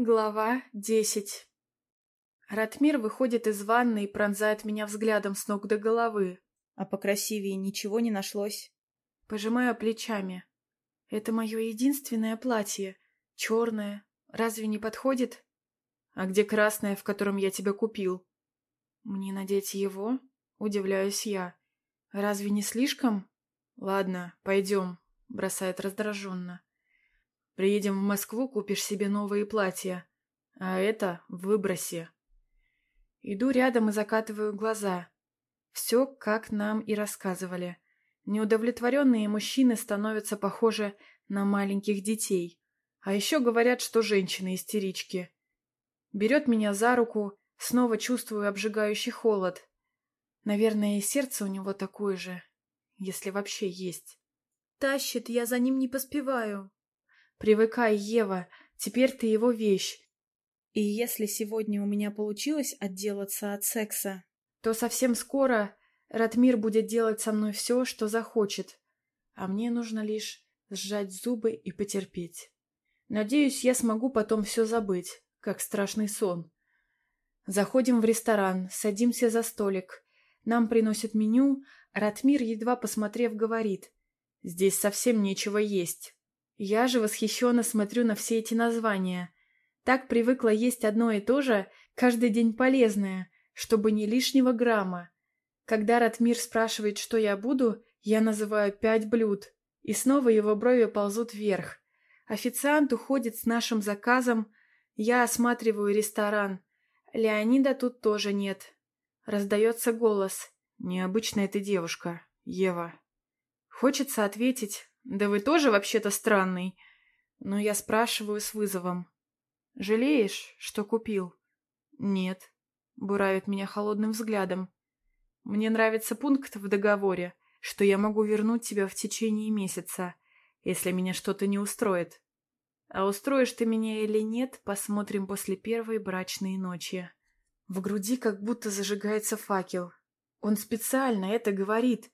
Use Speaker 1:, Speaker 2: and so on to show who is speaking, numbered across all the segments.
Speaker 1: Глава десять Ратмир выходит из ванны и пронзает меня взглядом с ног до головы.
Speaker 2: А покрасивее ничего не нашлось.
Speaker 1: Пожимаю плечами. Это мое единственное платье. Черное. Разве не подходит? А где красное, в котором я тебя купил? Мне надеть его? Удивляюсь я. Разве не слишком? Ладно, пойдем, бросает раздраженно. Приедем в Москву, купишь себе новые платья. А это в выбросе. Иду рядом и закатываю глаза. Все, как нам и рассказывали. Неудовлетворенные мужчины становятся похожи на маленьких детей. А еще говорят, что женщины истерички. Берет меня за руку, снова чувствую обжигающий холод. Наверное, и сердце у него такое же, если вообще есть. Тащит, я за ним не поспеваю. Привыкай, Ева, теперь ты его вещь.
Speaker 2: И если сегодня у меня получилось отделаться от секса,
Speaker 1: то совсем скоро Ратмир будет делать со мной все, что захочет. А мне нужно лишь сжать зубы и потерпеть. Надеюсь, я смогу потом все забыть, как страшный сон. Заходим в ресторан, садимся за столик. Нам приносят меню, Ратмир, едва посмотрев, говорит. Здесь совсем нечего есть. Я же восхищенно смотрю на все эти названия. Так привыкла есть одно и то же, каждый день полезное, чтобы не лишнего грамма. Когда Ратмир спрашивает, что я буду, я называю пять блюд, и снова его брови ползут вверх. Официант уходит с нашим заказом, я осматриваю ресторан. Леонида тут тоже нет. Раздается голос. «Необычная ты девушка, Ева». Хочется ответить, да вы тоже вообще-то странный. Но я спрашиваю с вызовом. Жалеешь, что купил? Нет. Буравит меня холодным взглядом. Мне нравится пункт в договоре, что я могу вернуть тебя в течение месяца, если меня что-то не устроит. А устроишь ты меня или нет, посмотрим после первой брачной ночи. В груди как будто зажигается факел. Он специально это говорит.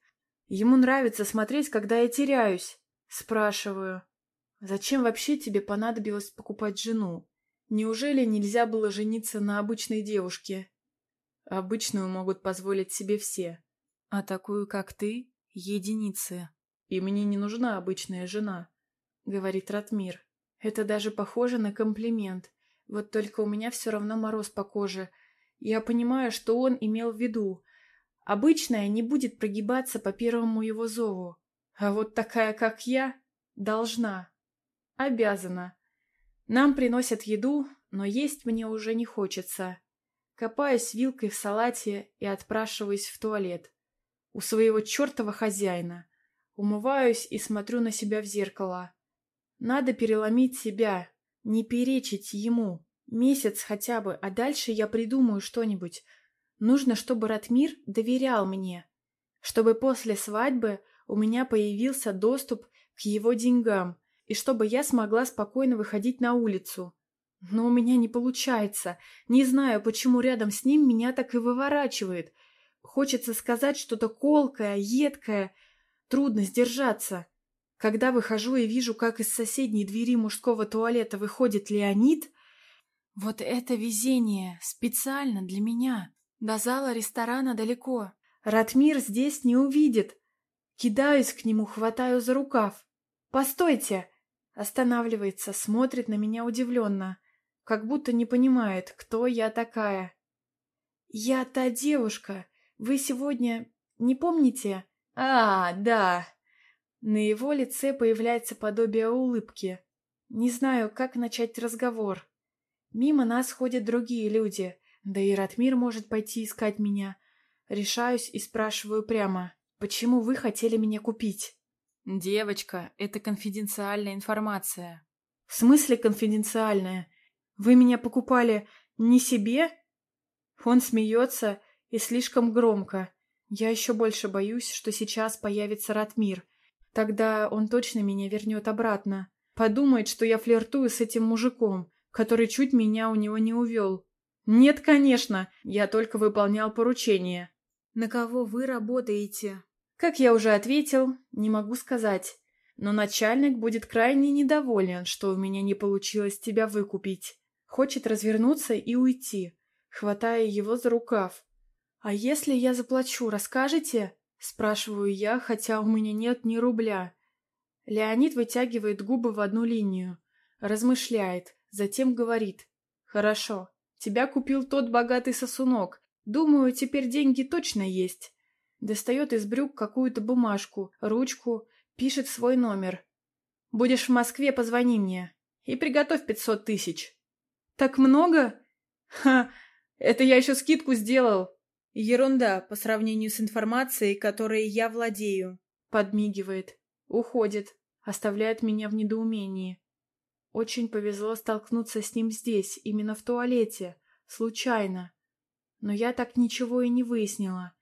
Speaker 1: Ему нравится смотреть, когда я теряюсь. Спрашиваю, зачем вообще тебе понадобилось покупать жену? Неужели нельзя было жениться на обычной девушке? Обычную могут позволить себе все. А такую, как ты, единицы. И мне не нужна обычная жена, говорит Ратмир. Это даже похоже на комплимент. Вот только у меня все равно мороз по коже. Я понимаю, что он имел в виду. Обычная не будет прогибаться по первому его зову. А вот такая, как я, должна. Обязана. Нам приносят еду, но есть мне уже не хочется. Копаюсь вилкой в салате и отпрашиваюсь в туалет. У своего чертова хозяина. Умываюсь и смотрю на себя в зеркало. Надо переломить себя, не перечить ему. Месяц хотя бы, а дальше я придумаю что-нибудь. Нужно, чтобы Ратмир доверял мне. Чтобы после свадьбы у меня появился доступ к его деньгам, и чтобы я смогла спокойно выходить на улицу. Но у меня не получается. Не знаю, почему рядом с ним меня так и выворачивает. Хочется сказать что-то колкое, едкое. Трудно сдержаться. Когда выхожу и вижу, как из соседней двери мужского туалета выходит Леонид... Вот это везение! Специально для меня! До зала ресторана далеко. Ратмир здесь не увидит. Кидаюсь к нему, хватаю за рукав. «Постойте!» Останавливается, смотрит на меня удивленно, как будто не понимает, кто я такая. «Я та девушка. Вы сегодня... не помните?» «А, да!» На его лице появляется подобие улыбки. Не знаю, как начать разговор. Мимо нас ходят другие люди, да и Ратмир может пойти искать меня. Решаюсь и спрашиваю прямо. Почему вы хотели меня купить? Девочка, это конфиденциальная информация. В смысле конфиденциальная? Вы меня покупали не себе? Он смеется и слишком громко. Я еще больше боюсь, что сейчас появится Ратмир. Тогда он точно меня вернет обратно. Подумает, что я флиртую с этим мужиком, который чуть меня у него не увел. Нет, конечно, я только выполнял поручение. На кого вы работаете? Как я уже ответил, не могу сказать. Но начальник будет крайне недоволен, что у меня не получилось тебя выкупить. Хочет развернуться и уйти, хватая его за рукав. «А если я заплачу, расскажете?» Спрашиваю я, хотя у меня нет ни рубля. Леонид вытягивает губы в одну линию, размышляет, затем говорит. «Хорошо, тебя купил тот богатый сосунок. Думаю, теперь деньги точно есть». Достает из брюк какую-то бумажку, ручку, пишет свой номер. «Будешь в Москве, позвони мне. И приготовь пятьсот тысяч». «Так много?» «Ха, это я еще скидку сделал.
Speaker 2: Ерунда по сравнению с информацией, которой я владею.
Speaker 1: Подмигивает. Уходит. Оставляет меня в недоумении. Очень повезло столкнуться с ним здесь, именно в туалете. Случайно. Но я так ничего и не выяснила.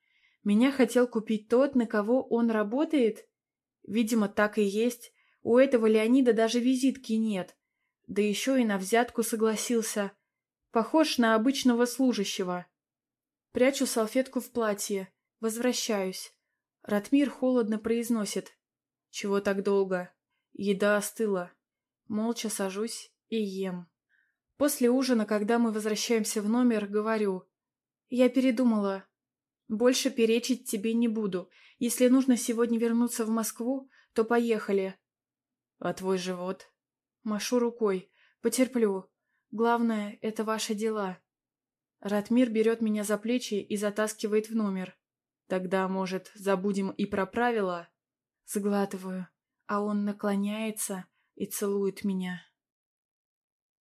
Speaker 1: Меня хотел купить тот, на кого он работает? Видимо, так и есть. У этого Леонида даже визитки нет. Да еще и на взятку согласился. Похож на обычного служащего. Прячу салфетку в платье. Возвращаюсь. Ратмир холодно произносит. Чего так долго? Еда остыла. Молча сажусь и ем. После ужина, когда мы возвращаемся в номер, говорю. Я передумала. Больше перечить тебе не буду. Если нужно сегодня вернуться в Москву, то поехали. А твой живот? Машу рукой. Потерплю. Главное, это ваши дела. Ратмир берет меня за плечи и затаскивает в номер. Тогда, может, забудем и про правила? Сглатываю, а он наклоняется и целует меня.